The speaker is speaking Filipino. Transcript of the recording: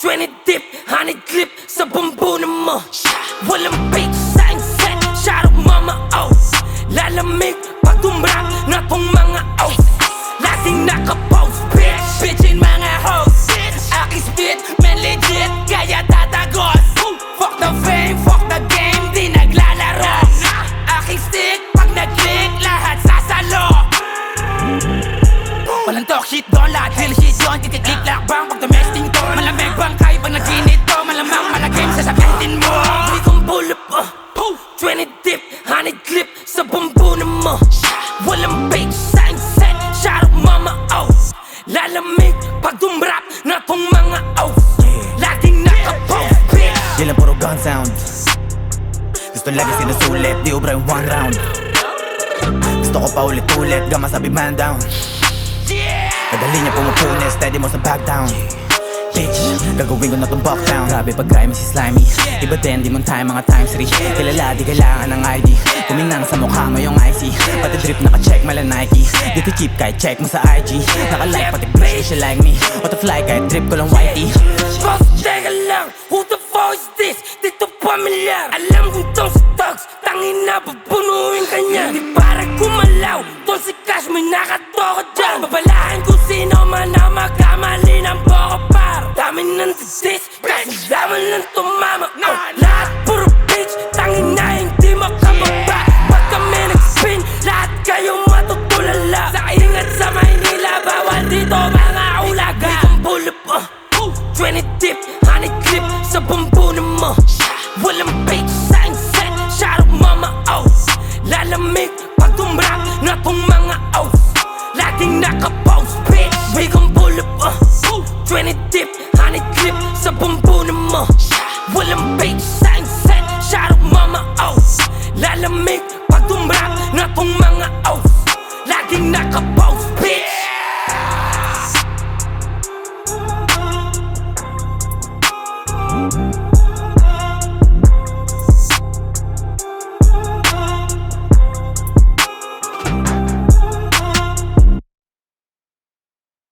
20 dip, 100 clip sa bumbunan mo. Walang fake sa set, shout out mama oh. Lalamig pag tumrap na tong mga oh. Laging nakapost, bitch Bitchin mga hoes. Aking spit, man legit, kaya tatagos Walang talk shit lahat real shit yun Titiklik lakbang pag tumesting to Malamig bang kayo pag nag-init to? Malamang malagim sa sabihin mo. Hindi kong pull up, uh, 20 dip, 100 clip sa bumbunan mo. Walang fake sign set, shout out mama oh. Lalamig pag tumrap na tong mga oh. Laging nakapost, bitch. Di lang puro gun sound. Gusto lagi sinusulit, di ubra yung one round. Gusto ko pa ulit-ulit, gama man down Niya pumupunin, steady mo sa back down. Bitch, gagawin ko na tong buck down. Grabe pag crime si slimy. Iba din, di mo tayo mga times 3 Kilala, di kailangan ng ID Kuminang sa mukha mo yung IC Pati drip naka-check mala Nike. Dito cheap kahit check mo sa IG Naka-like pati play siya like me. What the fly kahit drip ko lang whitey. Boss, teka lang, who the fuck is this? Dito pamilyar Alam kong tong Tugs Tangin na papunuin ka niya. Hindi para kumalaw. Tong si Cash may nakatoko dyan. Babalahan sa bumbunan mo Walang fake sign set, shout out mama oh. Lalamig